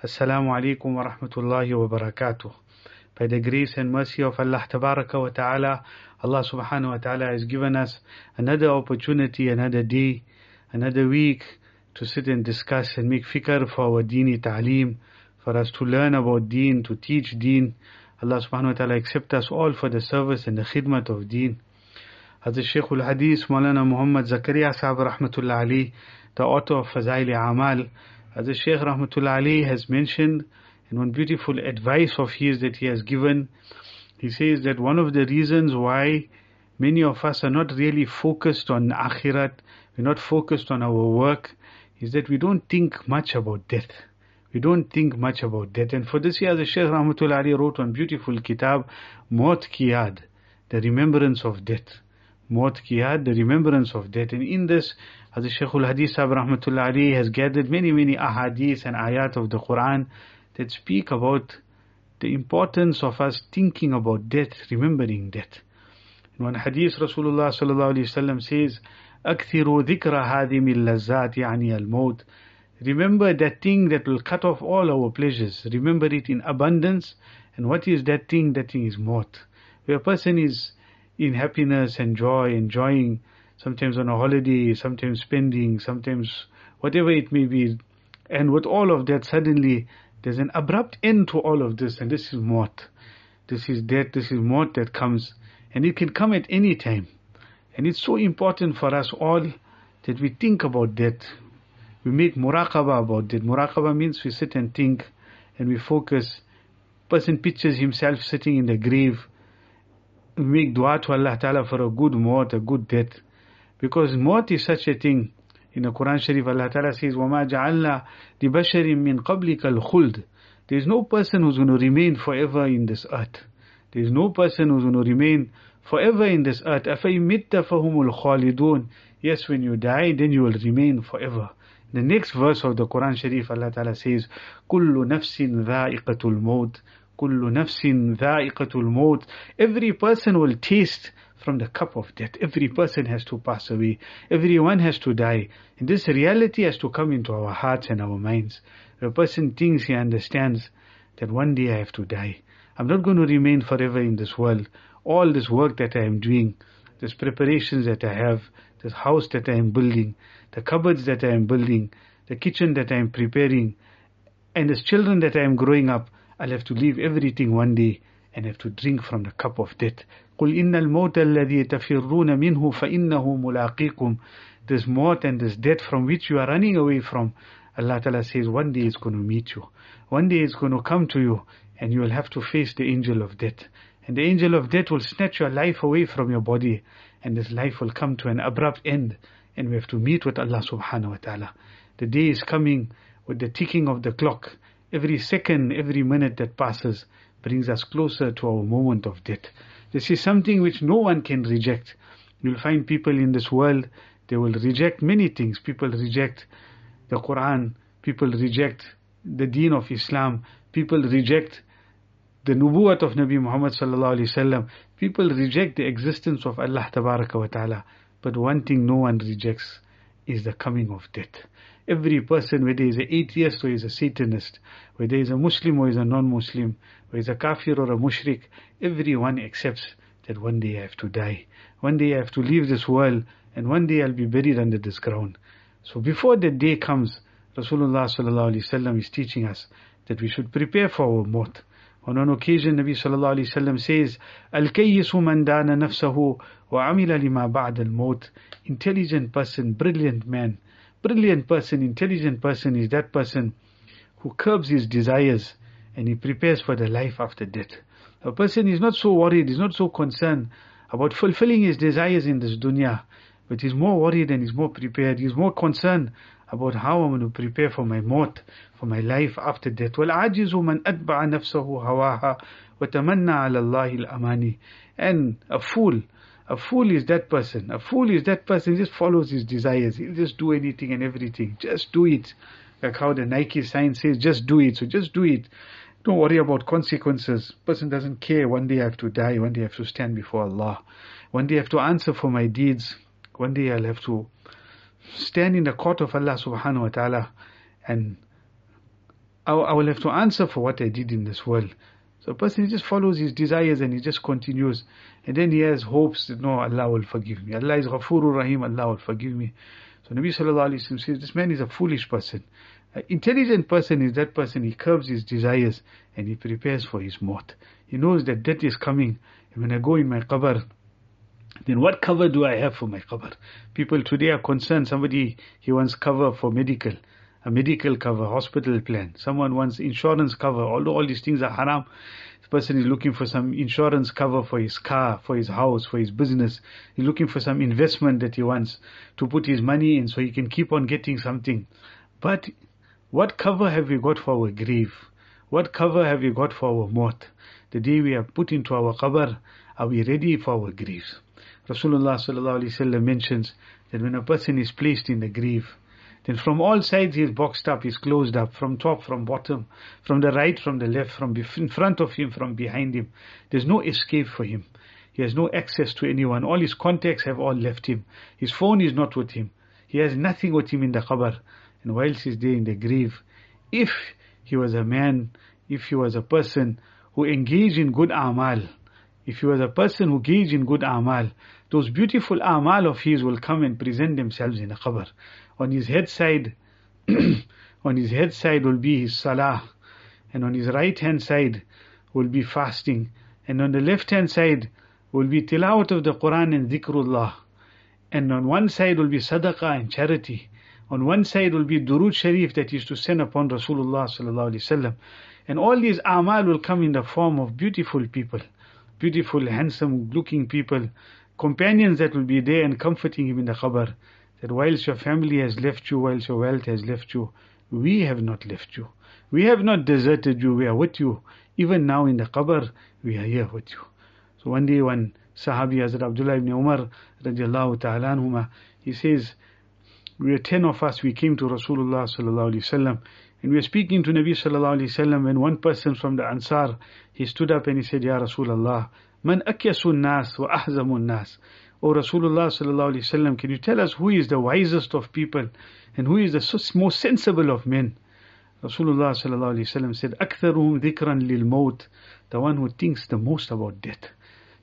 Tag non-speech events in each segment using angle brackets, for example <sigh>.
Alaikum wa rahmatullahi wa barakatuh. By the grace and mercy of Allah Tabaraka wa Ta'ala, Allah Subhanahu wa Ta'ala has given us another opportunity, another day, another week to sit and discuss and make fikr for our deeni ta'aleem, for us to learn about deen, to teach deen. Allah Subhanahu wa Ta'ala accept us all for the service and the khidmat of deen. Hazrat Shaykh al-Hadith Maulana Muhammad Zakaria Sahib Rahmatullah Ali, the author of Fazaili Amal, Hazrat Shaykh Rahmatullah Ali has mentioned in one beautiful advice of his that he has given, he says that one of the reasons why many of us are not really focused on akhirat, we're not focused on our work, is that we don't think much about death. We don't think much about death. And for this year, the Shaykh Rahmatullah Ali wrote one beautiful kitab, Maut Ki Yaad, the remembrance of death. Maut Ki Yaad, the remembrance of death. And in this, Hazrat Shaykh al-Hadith Sahib Rahmatullah Ali has gathered many, many ahadith and ayat of the Quran that speak about the importance of us thinking about death, remembering death. In one hadith, Rasulullah sallallahu alayhi wasallam says, أكثروا ذكر هذه اللذات يعني الموت Remember that thing that will cut off all our pleasures. Remember it in abundance. And what is that thing? That thing is maut. Where a person is in happiness and joy, enjoying, sometimes on a holiday, sometimes spending, sometimes whatever it may be. And with all of that, suddenly there's an abrupt end to all of this, and this is mort. This is death, this is mort that comes. And it can come at any time. And it's so important for us all that we think about death. We make muraqabah about it. Muraqabah means we sit and think and we focus. Person pictures himself sitting in the grave. We make dua to Allah Ta'ala for a good mort, a good death. Because maut is such a thing. In the Quran Sharif, Allah Ta'ala says, وَمَا جَعَلْنَا لِبَشَرٍ مِّن قَبْلِكَ الْخُلْدِ There is no person who's going to remain forever in this earth. There is no person who's going to remain forever in this earth. أَفَإِمِتَّ فَهُمُ الْخَالِدُونَ Yes, when you die, then you will remain forever. The next verse of the Quran Sharif, Allah Ta'ala says, كُلُّ نَفْسٍ ذَائِقَةُ الْمَوْتِ كُلُّ نَفْسٍ ذَائِقَةُ الْمَوْتِ Every person will taste from the cup of death. Every person has to pass away. Everyone has to die. And this reality has to come into our hearts and our minds. A person thinks he understands that one day I have to die. I'm not going to remain forever in this world. All this work that I am doing, this preparations that I have, this house that I am building, the cupboards that I am building, the kitchen that I am preparing, and as children that I am growing up, I'll have to leave everything one day and have to drink from the cup of death. قُلْ إِنَّ الْمَوْتَ الَّذِي تَفِرُّونَ مِنْهُ فَإِنَّهُ مُلَاقِيكُمْ This maut and this death from which you are running away from, Allah Ta'ala says one day it's going to meet you. One day it's going to come to you and you will have to face the angel of death. And the angel of death will snatch your life away from your body and this life will come to an abrupt end and we have to meet with Allah subhanahu wa ta'ala. The day is coming with the ticking of the clock. Every second, every minute that passes brings us closer to our moment of death. This is something which no one can reject. You'll find people in this world, they will reject many things. People reject the Quran, people reject the deen of Islam, people reject the nubuwat of Nabi Muhammad sallallahu alaihi wasallam. People reject the existence of Allah tabaraka wa ta'ala. But one thing no one rejects is the coming of death. Every person, whether he is an atheist or he is a Satanist, whether he is a Muslim or he is a non-Muslim, whether he is a kafir or a mushrik, everyone accepts that one day I have to die. One day I have to leave this world and one day I'll be buried under this ground. So before that day comes, Rasulullah sallallahu alaihi wasallam is teaching us that we should prepare for our maut. On one occasion, Nabi sallallahu alaihi wasallam says, "Al-kayyisu man dana nafsahu wa amila lima ba'da al-maut." Intelligent person, brilliant man, brilliant person, intelligent person is that person who curbs his desires and he prepares for the life after death. A person is not so worried, is not so concerned about fulfilling his desires in this dunya, but he's more worried and he's more prepared, he's more concerned about how I'm going to prepare for my maut, for my life after death. وَالْعَاجِزُ مَنْ أَتْبَعَ نَفْسَهُ هَوَاهَا وَتَمَنَّى عَلَى اللَّهِ الْأَمَانِ And a fool, a fool is that person. A fool is that person he just follows his desires. He'll just do anything and everything. Just do it. Like how the Nike sign says, just do it. So just do it. Don't worry about consequences. Person doesn't care. One day I have to die. One day I have to stand before Allah. One day I have to answer for my deeds. One day I'll have to stand in the court of Allah subhanahu wa ta'ala and I, will have to answer for what I did in this world. So a person just follows his desires and he just continues. And then he has hopes that no, Allah will forgive me. Allah is Ghafurur Rahim, Allah will forgive me. So Nabi Sallallahu Alaihi Wasallam says, this man is a foolish person. An intelligent person is that person, he curbs his desires and he prepares for his maut. He knows that death is coming. And when I go in my qabr, then what cover do I have for my qabr? People today are concerned. Somebody, he wants cover for medical, a medical cover, hospital plan. Someone wants insurance cover. Although all these things are haram, the person is looking for some insurance cover for his car, for his house, for his business. He's looking for some investment that he wants to put his money in so he can keep on getting something. But what cover have we got for our grave? What cover have we got for our maut? The day we are put into our qabr, are we ready for our graves? Rasulullah mentions that when a person is placed in the grave, then from all sides he is boxed up, he is closed up, from top, from bottom, from the right, from the left, from in front of him, from behind him. There's no escape for him. He has no access to anyone. All his contacts have all left him. His phone is not with him. He has nothing with him in the qabr. And whilst he's there in the grave, if he was a man, if he was a person who engaged in good amal, if he was a person who engaged in good amal, those beautiful amal of his will come and present themselves in a qabr. On his head side, <clears throat> on his head side will be his salah, and on his right hand side will be fasting, and on the left hand side will be tilawat of the Quran and dhikrullah, and on one side will be sadaqah and charity, on one side will be durud sharif that is to send upon Rasulullah sallallahu alaihi wasallam, and all these amal will come in the form of beautiful people, beautiful, handsome looking people, companions that will be there and comforting him in the qabr. That whilst your family has left you, whilst your wealth has left you, we have not left you. We have not deserted you, we are with you. Even now in the qabr, we are here with you. So one day when Sahabi Hazrat Abdullah ibn Umar radiallahu ta'ala anhuma, he says, we were ten of us, we came to Rasulullah sallallahu alayhi wasallam, and we were speaking to Nabi sallallahu alayhi wasallam, and one person from the Ansar, he stood up and he said, Ya Rasulullah, Man akyasun nas wa ahzamun nas. O Rasulullah sallallahu alayhi wasallam, can you tell us who is the wisest of people and who is the most sensible of men? Rasulullah sallallahu alayhi wasallam said, أكثرهم ذكرا للموت, the one who thinks the most about death,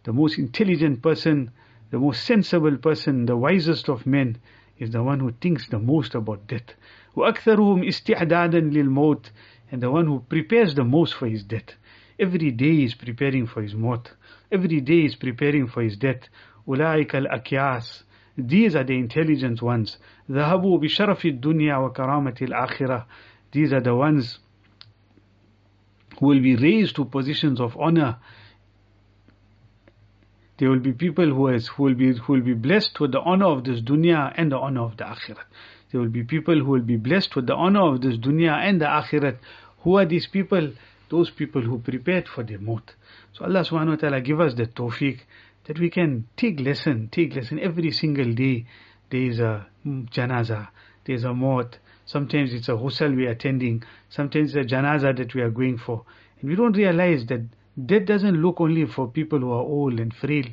the most intelligent person, the most sensible person, the wisest of men is the one who thinks the most about death. وأكثرهم استعدادا للموت, and the one who prepares the most for his death. Every day is preparing for his maut. Every day is preparing for his death. أولئك الأكياس These are the intelligent ones. ذهبوا بشرف الدنيا وكرامة الآخرة These are the ones who will be raised to positions of honor. There will be people who, has, who, will be, who will be blessed with the honor of this dunya and the honor of the akhirat. There will be people who will be blessed with the honor of this dunya and the akhirat. Who are these people? Those people who prepared for their maut. So Allah subhanahu wa ta'ala give us the tawfiq that we can take lesson, take lesson every single day. There is a mm, janaza, there is a maut. Sometimes it's a ghusl we are attending. Sometimes it's a janaza that we are going for. And we don't realize that death doesn't look only for people who are old and frail,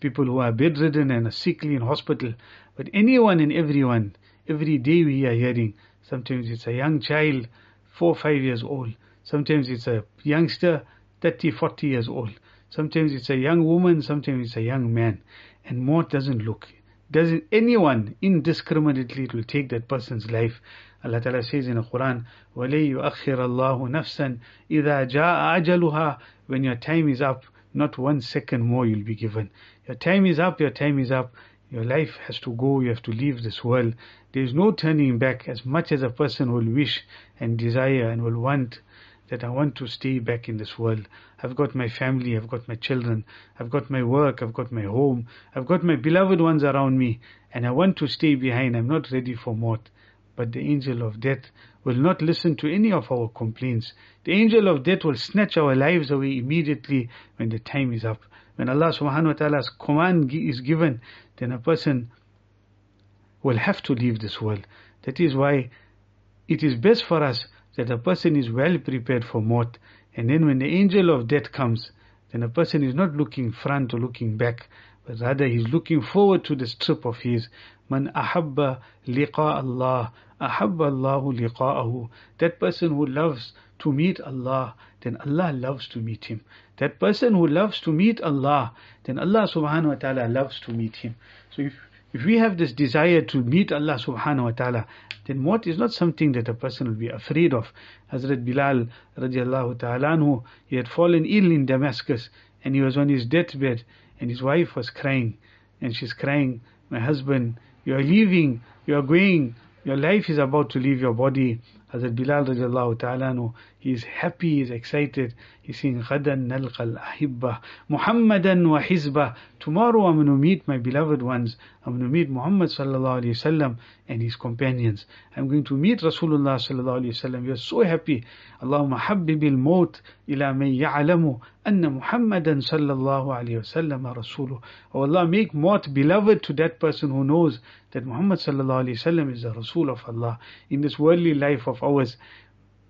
people who are bedridden and are sickly in hospital, but anyone and everyone. Every day we are hearing. Sometimes it's a young child, four, five years old. Sometimes it's a youngster, 30, 40 years old. Sometimes it's a young woman, sometimes it's a young man. And more doesn't look. Doesn't anyone indiscriminately will take that person's life. Allah Ta'ala says in the Quran, وَلَيْ يُؤَخِّرَ اللَّهُ نَفْسًا إِذَا جَاءَ أَجَلُهَا When your time is up, not one second more you'll be given. Your time is up, your time is up. Your life has to go, you have to leave this world. There is no turning back as much as a person will wish and desire and will want that I want to stay back in this world. I've got my family, I've got my children, I've got my work, I've got my home, I've got my beloved ones around me, and I want to stay behind. I'm not ready for maut. but the angel of death will not listen to any of our complaints. The angel of death will snatch our lives away immediately when the time is up. When Allah subhanahu wa ta'ala's command is given, then a person will have to leave this world. That is why it is best for us that a person is well prepared for maut. And then when the angel of death comes, then a person is not looking front or looking back, but rather he's looking forward to this trip of his. Man ahabba liqa Allah, ahabba Allahu liqa'ahu. That person who loves to meet Allah, then Allah loves to meet him. That person who loves to meet Allah, then Allah subhanahu wa ta'ala loves to meet him. So if if we have this desire to meet Allah subhanahu wa ta'ala, then what is not something that a person will be afraid of. Hazrat Bilal radiallahu ta'ala he had fallen ill in Damascus and he was on his deathbed and his wife was crying and she's crying, my husband, you are leaving, you are going, your life is about to leave your body. Hazrat Bilal radiallahu ta'ala anhu, he is happy, he is excited. He's saying, غَدًا نَلْقَى الْأَحِبَّةِ مُحَمَّدًا وَحِزْبَةً Tomorrow I'm going to meet my beloved ones. I'm going to meet Muhammad sallallahu alayhi wasallam and his companions. I'm going to meet Rasulullah sallallahu alayhi wasallam. You're so happy. اللهم حبب الموت إلى من يعلم أن محمدا صلى الله عليه وسلم رسوله. Oh Allah, make maut beloved to that person who knows that Muhammad sallallahu alayhi wasallam is the Rasul of Allah. In this worldly life of ours,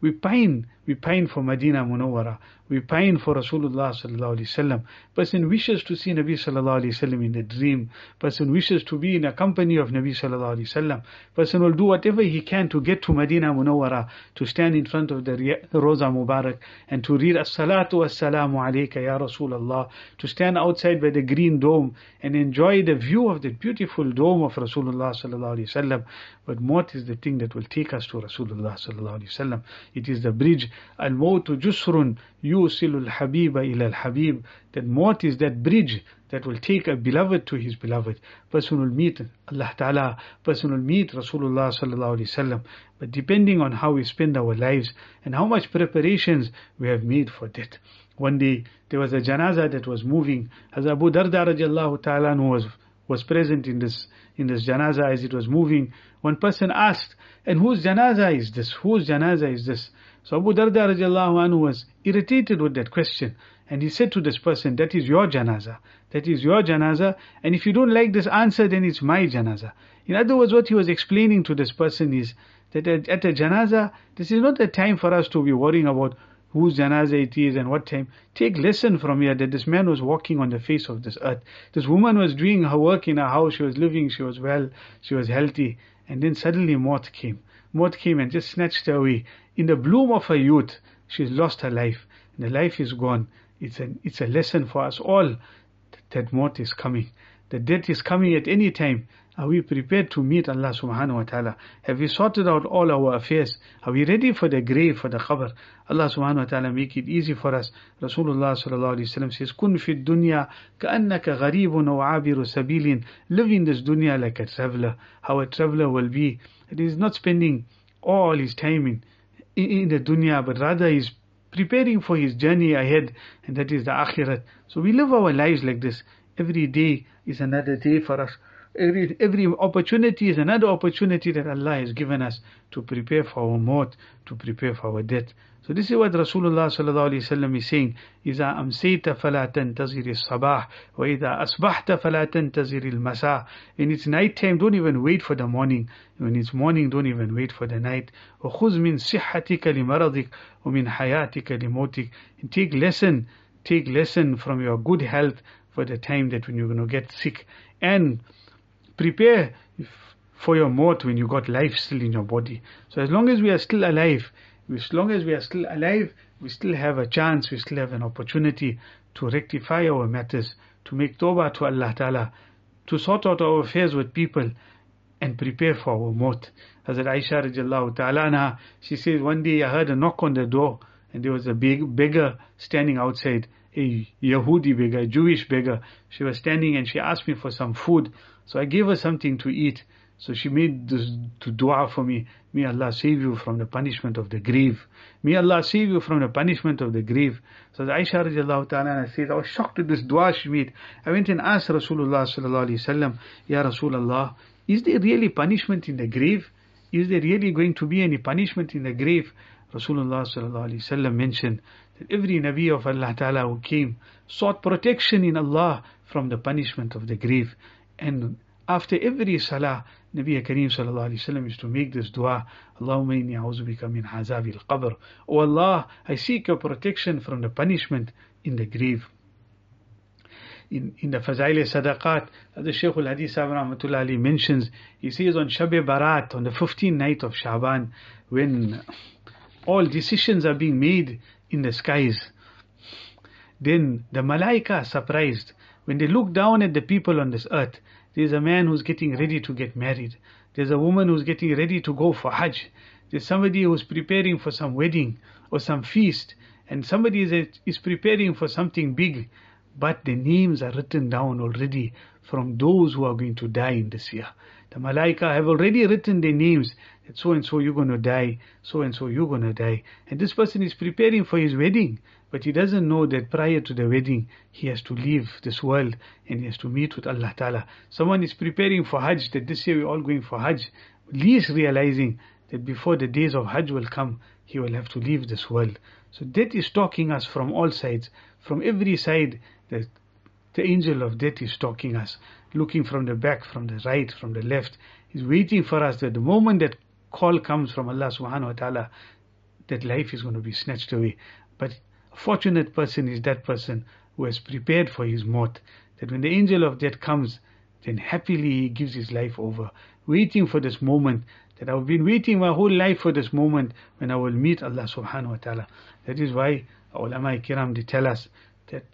we pine, we pine for Medina Munawwara. We pine for Rasulullah sallallahu alaihi wasallam. Person wishes to see Nabi sallallahu alaihi wasallam in a dream. Person wishes to be in a company of Nabi sallallahu alaihi wasallam. Person will do whatever he can to get to Medina Munawwara, to stand in front of the Roza Mubarak and to read As-salatu was-salamu alayka ya Rasulullah, to stand outside by the green dome and enjoy the view of the beautiful dome of Rasulullah sallallahu alaihi wasallam. But what is the thing that will take us to Rasulullah sallallahu alaihi wasallam. It is the bridge. Al-mawtu jusrun yusilul habiba ila al-habib. That maut is that bridge that will take a beloved to his beloved. Person will meet Allah Ta'ala, person will meet Rasulullah Sallallahu Alaihi Wasallam. But depending on how we spend our lives and how much preparations we have made for death. One day there was a janazah that was moving. As Abu Darda radiallahu ta'ala was was present in this in this janazah as it was moving. One person asked, and whose janazah is this? Whose janazah is this? So Abu Darda anhu was irritated with that question. And he said to this person, that is your janazah. That is your janazah. And if you don't like this answer, then it's my janazah. In other words, what he was explaining to this person is that at a janazah, this is not the time for us to be worrying about whose janazah it is and what time. Take lesson from here that this man was walking on the face of this earth. This woman was doing her work in her house. She was living. She was well. She was healthy. And then suddenly Maut came. Maut came and just snatched her away. In the bloom of her youth, she's lost her life. And the life is gone. It's a, it's a lesson for us all that Maut is coming. The death is coming at any time. Are we prepared to meet Allah subhanahu wa ta'ala? Have we sorted out all our affairs? Are we ready for the grave, for the qabr? Allah subhanahu wa ta'ala make it easy for us. Rasulullah sallallahu alayhi wa sallam says, Kun fi dunya ka'annaka gharibun aw abiru. Live in this dunya like a traveler. How a traveler will be. It is not spending all his time in, in the dunya, but rather is preparing for his journey ahead, and that is the akhirat. So we live our lives like this. Every day is another day for us. Every, every opportunity is another opportunity that Allah has given us to prepare for our maut, to prepare for our death. So this is what Rasulullah sallallahu alaihi wasallam is saying. إذا أمسيت فلا تنتظر الصباح وإذا أصبحت فلا تنتظر المساء. When it's night time, don't even wait for the morning. When it's morning, don't even wait for the night. وخذ من صحتك لمرضك ومن حياتك لموتك. And take lesson, take lesson from your good health for the time that when you're going to get sick. And prepare for your maut when you got life still in your body. So as long as we are still alive, as long as we are still alive, we still have a chance, we still have an opportunity to rectify our matters, to make tawbah to Allah Ta'ala, to sort out our affairs with people and prepare for our maut. Hazrat Aisha radiallahu ta'ala she says, one day I heard a knock on the door and there was a big beggar standing outside, a Yahudi beggar, a Jewish beggar. She was standing and she asked me for some food. So I gave her something to eat. So she made this dua for me. May Allah save you from the punishment of the grave. May Allah save you from the punishment of the grave. So Aisha radiallahu ta'ala says, I was shocked at this dua she made. I went and asked Rasulullah sallallahu alayhi wasallam, Ya Rasulullah, is there really punishment in the grave? is there really going to be any punishment in the grave? Rasulullah sallallahu alaihi wasallam mentioned that every Nabi of Allah Ta'ala who came sought protection in Allah from the punishment of the grave. And after every salah, Nabi Kareem sallallahu alaihi wasallam used to make this dua, Allahumma inni a'udhu min azabil qabr. Oh Allah, I seek your protection from the punishment in the grave. In, in the Fazail Sadaqat, the Shaykh al-Hadith Rahmatullah mentions, he says on Shab Barat, on the 15th night of Shaban, when all decisions are being made in the skies. Then the Malaika surprised. When they look down at the people on this earth, there's a man who's getting ready to get married. There's a woman who's getting ready to go for Hajj. There's somebody who's preparing for some wedding or some feast. And somebody is, is preparing for something big. But the names are written down already from those who are going to die in this year. The Malaika have already written their names so and so you're going to die, so and so you're going to die. And this person is preparing for his wedding, but he doesn't know that prior to the wedding, he has to leave this world and he has to meet with Allah Ta'ala. Someone is preparing for Hajj, that this year we're all going for Hajj, least realizing that before the days of Hajj will come, he will have to leave this world. So death is stalking us from all sides, from every side. The, the angel of death is stalking us looking from the back, from the right, from the left. He's waiting for us that the moment that call comes from Allah subhanahu wa ta'ala, that life is going to be snatched away. But a fortunate person is that person who has prepared for his maut. That when the angel of death comes, then happily he gives his life over, waiting for this moment. That I've been waiting my whole life for this moment when I will meet Allah subhanahu wa ta'ala. That is why ulama kiram they tell us that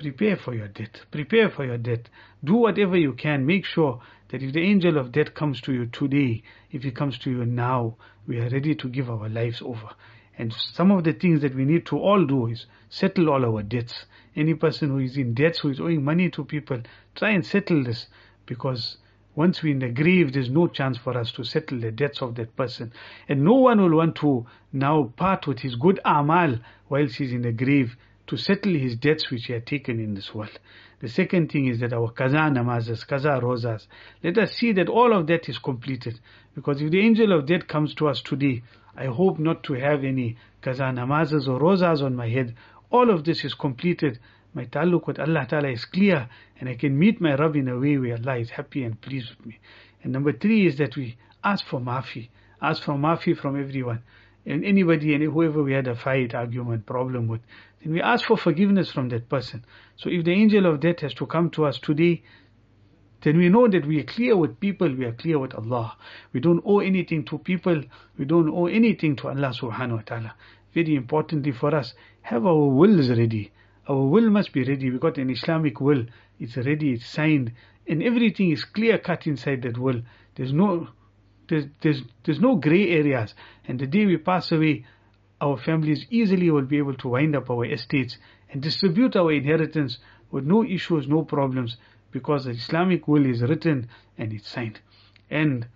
Prepare for your death. Prepare for your death. Do whatever you can. Make sure that if the angel of death comes to you today, if he comes to you now, we are ready to give our lives over. And some of the things that we need to all do is settle all our debts. Any person who is in debts, who is owing money to people, try and settle this because once we're in the grave, there's no chance for us to settle the debts of that person. And no one will want to now part with his good amal while he's in the grave to settle his debts which he had taken in this world. The second thing is that our qaza namazas, qaza rozas, let us see that all of that is completed. Because if the angel of death comes to us today, I hope not to have any qaza namazas or rozas on my head. All of this is completed. My taluk with Allah Ta'ala is clear and I can meet my Rabb in a way where Allah is happy and pleased with me. And number three is that we ask for mafi. Ask for mafi from everyone and anybody and whoever we had a fight, argument, problem with, then we ask for forgiveness from that person. So if the angel of death has to come to us today, then we know that we are clear with people, we are clear with Allah. We don't owe anything to people, we don't owe anything to Allah subhanahu wa ta'ala. Very importantly for us, have our wills ready. Our will must be ready. We got an Islamic will. It's ready, it's signed, and everything is clear cut inside that will. There's no there's, there's, there's no gray areas. And the day we pass away, our families easily will be able to wind up our estates and distribute our inheritance with no issues, no problems, because the Islamic will is written and it's signed. And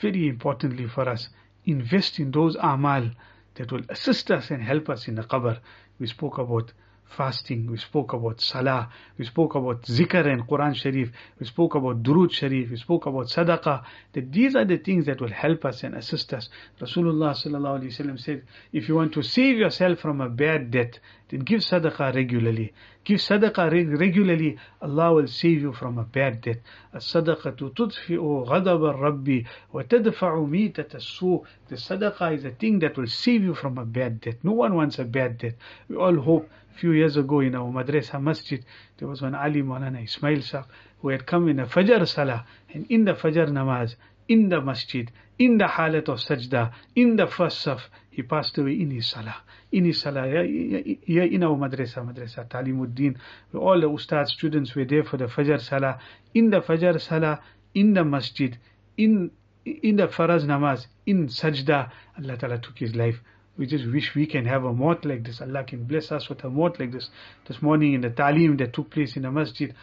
very importantly for us, invest in those amal that will assist us and help us in the qabr. We spoke about fasting, we spoke about salah, we spoke about zikr and Quran Sharif, we spoke about durud Sharif, we spoke about sadaqah, that these are the things that will help us and assist us. Rasulullah sallallahu said, if you want to save yourself from a bad debt, then give sadaqah regularly. Give sadaqah reg- regularly, Allah will save you from a bad debt. As-sadaqatu tudfi'u ghadab rabbi wa tadfa'u. The sadaqah is a thing that will save you from a bad debt. No one wants a bad debt. We all hope few years ago in our madrasa masjid, there was one Ali Maulana Ismail Sahib who had come in a Fajr Salah and in the Fajr Namaz, in the masjid, in the halat of sajda, in the first saf, he passed away in his salah. In his salah, yeah, in our madrasa, madrasa Talimuddin, all the ustad students were there for the Fajr Salah. In the Fajr Salah, in the masjid, in in the Farz Namaz, in Sajda, Allah Ta'ala took his life. We just wish we can have a maut like this. Allah can bless us with a maut like this. This morning in the talim that took place in the masjid,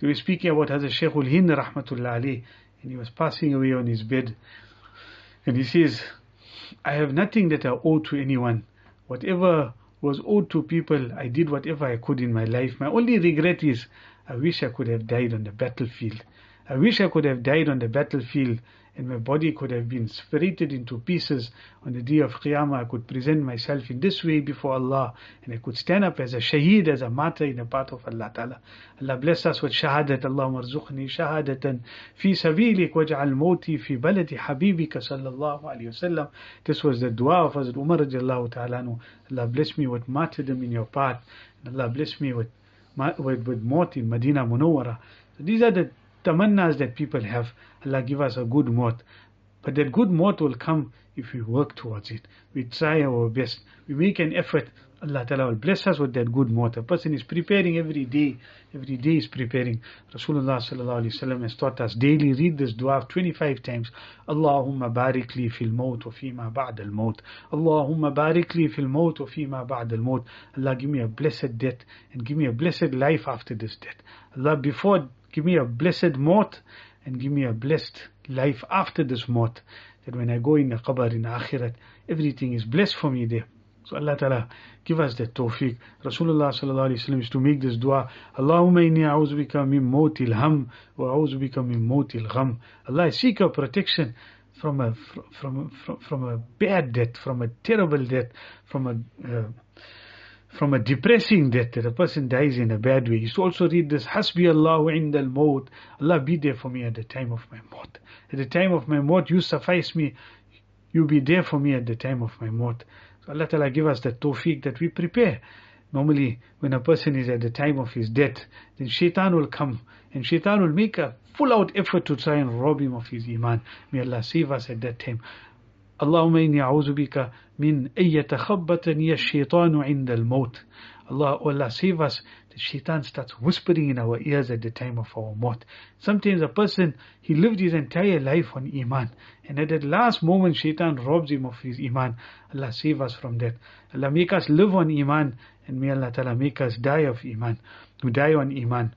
they were speaking about Hazrat Shaykh ul Hind rahmatullah alayh, and he was passing away on his bed. And he says, I have nothing that I owe to anyone. Whatever was owed to people, I did whatever I could in my life. My only regret is I wish I could have died on the battlefield. I wish I could have died on the battlefield and my body could have been separated into pieces on the day of Qiyamah. I could present myself in this way before Allah and I could stand up as a shaheed, as a martyr in the path of Allah Ta'ala. Allah bless us with shahadat. Allahumma arzuqni shahadatan fi sabilik waj'al mawti fi baladi habibika sallallahu alayhi wasallam. This was the dua of Hazrat Umar radiallahu ta'ala. Allah bless me with martyrdom in your path. Allah bless me with, with, with in Medina Munawwara. So these are the tamannas that people have. Allah give us a good maut. But that good maut will come if we work towards it. We try our best. We make an effort. Allah Ta'ala will bless us with that good maut. A person is preparing every day. Every day is preparing. Rasulullah Sallallahu Alaihi Wasallam has taught us daily read this dua 25 times. Allahumma barik li fil maut wa fima ba'd al maut. Allahumma barik li fil maut wa fima ba'd al maut. Allah give me a blessed death and give me a blessed life after this death. Allah before Give me a blessed mort and give me a blessed life after this mort. That when I go in the qabr in the akhirat, everything is blessed for me there. So Allah Ta'ala give us that tawfiq. Rasulullah Sallallahu Alaihi Wasallam used to make this dua. Allahumma inni a'udhu bika min mawtil ham wa a'udhu bika min mawtil gham. Allah, seek your protection from a, from, from, from a bad death, from a terrible death, from a, uh, from a depressing death that a person dies in a bad way. You should also read this, Hasbi Allah Allahu indal maut. Allah be there for me at the time of my maut. At the time of my maut, you suffice me. You be there for me at the time of my maut. So Allah Ta'ala give us the tawfiq that we prepare. Normally, when a person is at the time of his death, then shaitan will come and shaitan will make a full out effort to try and rob him of his iman. May Allah save us at that time. اللهم إني أعوذ بك من أن يتخبطني الشيطان عند الموت Allah, Allah save us the shaitan starts whispering in our ears at the time of our maut. Sometimes a person, he lived his entire life on iman. And at that last moment, shaitan robs him of his iman. Allah save us from that. Allah make us live on iman. And may Allah Ta'ala make us die of iman. We die on iman.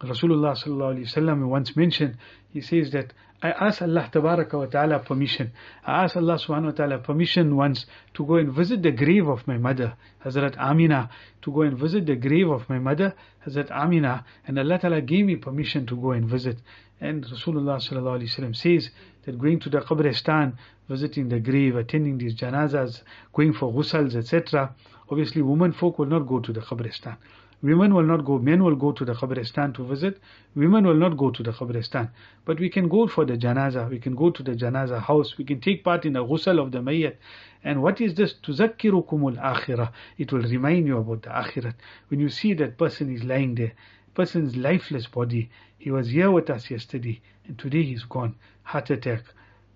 Rasulullah Sallallahu Alaihi Wasallam once mentioned, he says that I asked Allah Tabaraka wa Ta'ala permission. I asked Allah Subhanahu wa Ta'ala permission once to go and visit the grave of my mother, Hazrat Amina, to go and visit the grave of my mother, Hazrat Amina, and Allah Ta'ala gave me permission to go and visit. And Rasulullah Sallallahu Alaihi Wasallam says that going to the Qabristan, visiting the grave, attending these janazas, going for ghusls, etc. Obviously, women folk will not go to the Qabristan. Women will not go, men will go to the Qabristan to visit. Women will not go to the Qabristan. But we can go for the janaza. We can go to the janaza house. We can take part in the ghusl of the mayyat. And what is this? Tuzakkirukumul akhirah. It will remind you about the akhirat. When you see that person is lying there, person's lifeless body. He was here with us yesterday and today he's gone. Heart attack,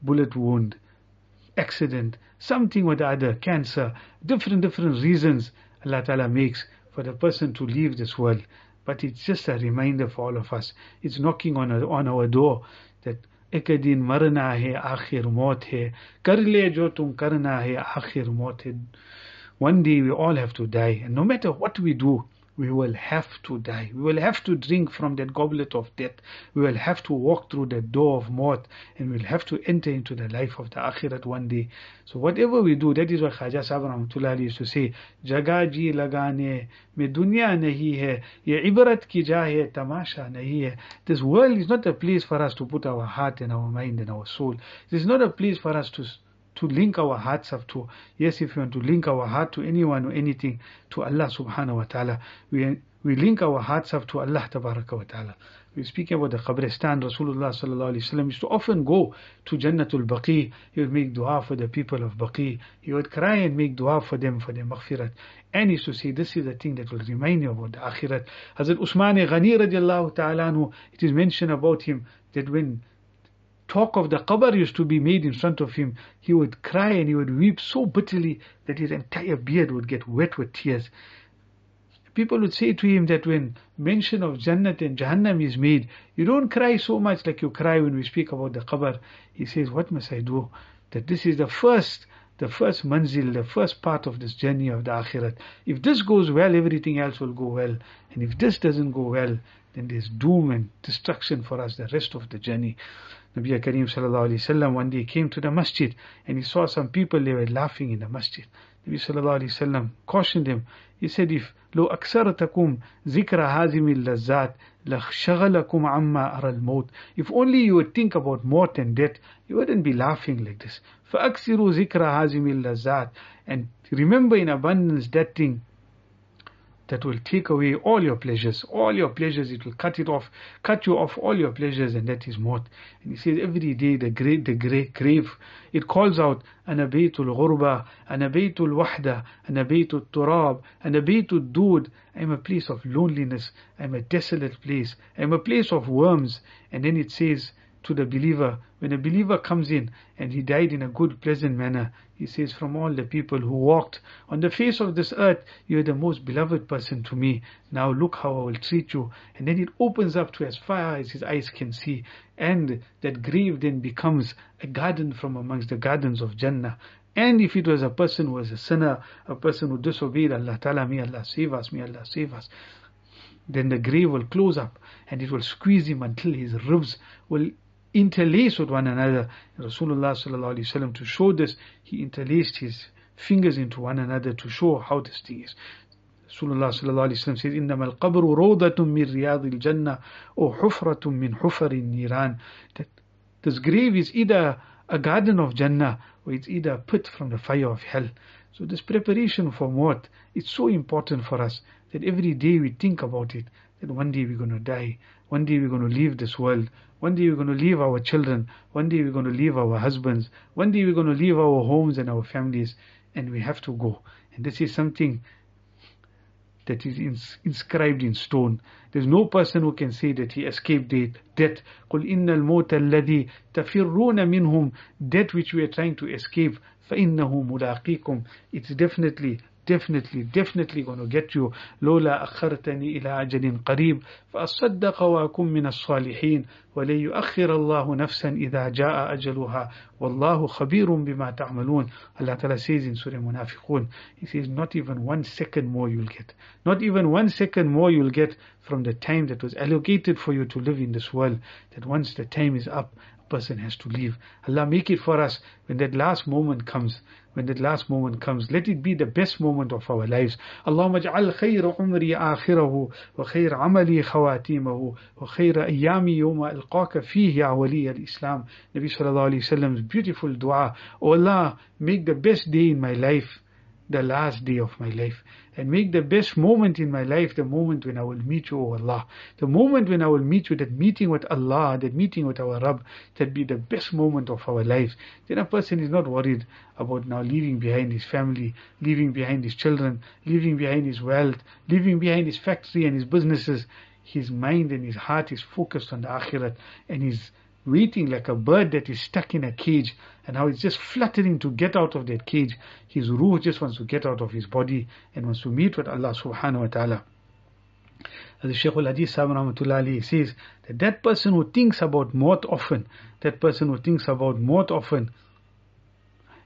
bullet wound, accident, something or the other, cancer, different, different reasons Allah Ta'ala makes for the person to leave this world. But it's just a reminder for all of us. It's knocking on, a, on our door that एक दिन मरना है आखिर मौत है कर ले जो तुम करना है आखिर मौत है one day we all have to die and no matter what we do we will have to die. We will have to drink from that goblet of death. We will have to walk through that door of mort and we'll have to enter into the life of the akhirat one day. So whatever we do, that is what Khaja Sahib Rahmatullah used to say, Jaga lagane me dunya nahi hai, ye ibrat ki jahe tamasha nahi hai. This world is not a place for us to put our heart and our mind and our soul. This is not a place for us to to link our hearts up to. Yes, if you want to link our heart to anyone or anything, to Allah subhanahu wa ta'ala, we, we link our hearts up to Allah tabaraka wa ta'ala. We speak about the Qabristan, Rasulullah sallallahu alayhi wa used to often go to Jannatul Baqi. He would make dua for the people of Baqi. He would cry and make dua for them, for their maghfirat. And he used to say, this is the thing that will remind you about the akhirat. Hazrat Usman Ghani radiallahu ta'ala it is mentioned about him that when talk of the qabr used to be made in front of him, he would cry and he would weep so bitterly that his entire beard would get wet with tears. People would say to him that when mention of Jannat and Jahannam is made, you don't cry so much like you cry when we speak about the qabr. He says, what must I do? That this is the first the first manzil, the first part of this journey of the akhirat. If this goes well, everything else will go well. And if this doesn't go well, then there's doom and destruction for us the rest of the journey. Nabi Kareem sallallahu alayhi wasallam one day came to the masjid and he saw some people they were laughing in the masjid. Nabi sallallahu alayhi wasallam cautioned him. He said, if لو أكثرتكم ذكر هازم اللذات لشغلكم عما أرى الموت If only you would think about mort and death, you wouldn't be laughing like this. فأكثروا ذكر هازم اللذات And remember in abundance that thing that will take away all your pleasures, all your pleasures, it will cut it off, cut you off all your pleasures, and that is mort. And he says every day the great the great grave, it calls out Anabaytul Ghurba, Anabaytul Wahda, Anabaytul Turab, Anabaytul Dud. I'm a place of loneliness, I'm a desolate place, I'm a place of worms. And then it says to the believer. When a believer comes in and he died in a good, pleasant manner, he says, From all the people who walked on the face of this earth, you are the most beloved person to me. Now look how I will treat you. And then it opens up to as far as his eyes can see. And that grave then becomes a garden from amongst the gardens of Jannah. And if it was a person who was a sinner, a person who disobeyed Allah Ta'ala, may Allah save us, may Allah save us then the grave will close up and it will squeeze him until his ribs will interlace with one another. Rasulullah sallallahu to show this, he interlaced his fingers into one another to show how this thing is. Rasulullah sallallahu alaihi wasallam says, "Innama al-qabru rawdatun min riyadil jannah, or hufratun min hufarin niran." That this grave is either a garden of Jannah or it's either a pit from the fire of hell. So this preparation for what? It's so important for us that every day we think about it. That one day we're going to die. one day we're going to leave this world, one day we're going to leave our children, one day we're going to leave our husbands, one day we're going to leave our homes and our families, and we have to go. And this is something that is ins- inscribed in stone. There's no person who can say that he escaped death. قُلْ إِنَّ الْمَوْتَ الَّذِي تَفِرُّونَ مِنْهُمْ Death which we are trying to escape, فَإِنَّهُ مُلَاقِيكُمْ It's definitely definitely definitely going to get you لولا أخرتني إلى أجل قريب فأصدق وأكون من الصالحين ولن يؤخر الله نفسا إذا جاء أجلها والله خبير بما تعملون Allah Ta'ala says in Surah Munafiqun He says not even one second more you'll get not even one second more you'll get from the time that was allocated for you to live in this world that once the time is up person has to leave. Allah make it for us when that last moment comes. When that last moment comes, let it be the best moment of our lives. Allahumma ja'al khayra umri akhirahu wa khayra amali khawatimahu wa khayra ayyami yawma alqaka fihi ya wali al-Islam. Nabi sallallahu alayhi wa sallam's beautiful dua. Oh Allah, make the best day in my life the last day of my life and make the best moment in my life the moment when I will meet you, O Allah. The moment when I will meet you, that meeting with Allah, that meeting with our Rabb, that be the best moment of our lives. Then a person is not worried about now leaving behind his family, leaving behind his children, leaving behind his wealth, leaving behind his factory and his businesses. His mind and his heart is focused on the Akhirat and his waiting like a bird that is stuck in a cage and how it's just fluttering to get out of that cage. His ruh just wants to get out of his body and wants to meet with Allah subhanahu wa ta'ala. As the Shaykh al-Hadith Rahmatullah says that that person who thinks about mort often, that person who thinks about mort often,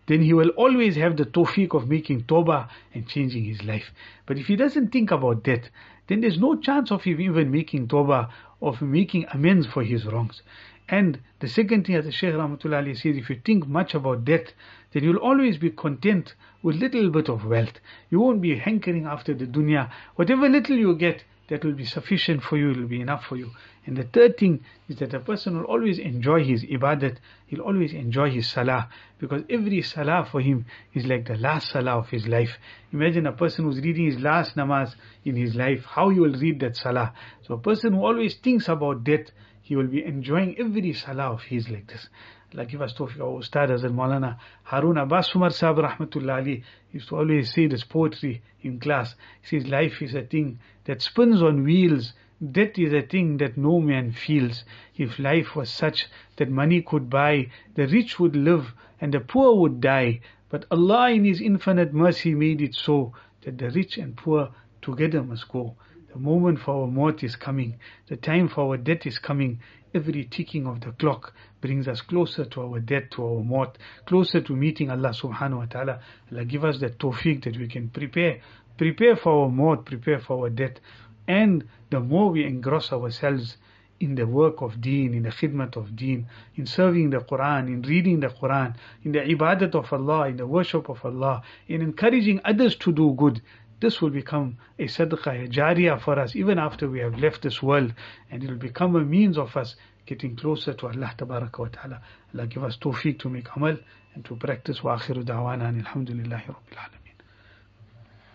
then he will always have the tawfiq of making tawbah and changing his life. But if he doesn't think about death, then there's no chance of him even making tawbah, of making amends for his wrongs. And the second thing, as the Shaykh Rahmatullah says, if you think much about death, then you'll always be content with little bit of wealth. You won't be hankering after the dunya. Whatever little you get, that will be sufficient for you, it will be enough for you. And the third thing is that a person will always enjoy his ibadat, he'll always enjoy his salah, because every salah for him is like the last salah of his life. Imagine a person who's reading his last namaz in his life, how he will read that salah. So a person who always thinks about death, he will be enjoying every salah of his like this. Like give us tawfiq, our Ustad Hazrat Maulana Harun Abbas Umar Sahib Rahmatullah Ali used to always say this poetry in class. He says, life is a thing that spins on wheels. Death is a thing that no man feels. If life was such that money could buy, the rich would live and the poor would die. But Allah in His infinite mercy made it so that the rich and poor together must go. The moment for our mort is coming. The time for our death is coming. Every ticking of the clock brings us closer to our death, to our mort, closer to meeting Allah subhanahu wa ta'ala. Allah give us the tawfiq that we can prepare, prepare for our mort, prepare for our death. And the more we engross ourselves in the work of deen, in the khidmat of deen, in serving the Quran, in reading the Quran, in the ibadat of Allah, in the worship of Allah, in encouraging others to do good, this will become a sadaqah, a jariyah for us even after we have left this world and it will become a means of us getting closer to Allah tabaraka wa ta'ala. Allah give us tawfiq to make amal and to practice wa akhiru da'wana alhamdulillahi rabbil alamin.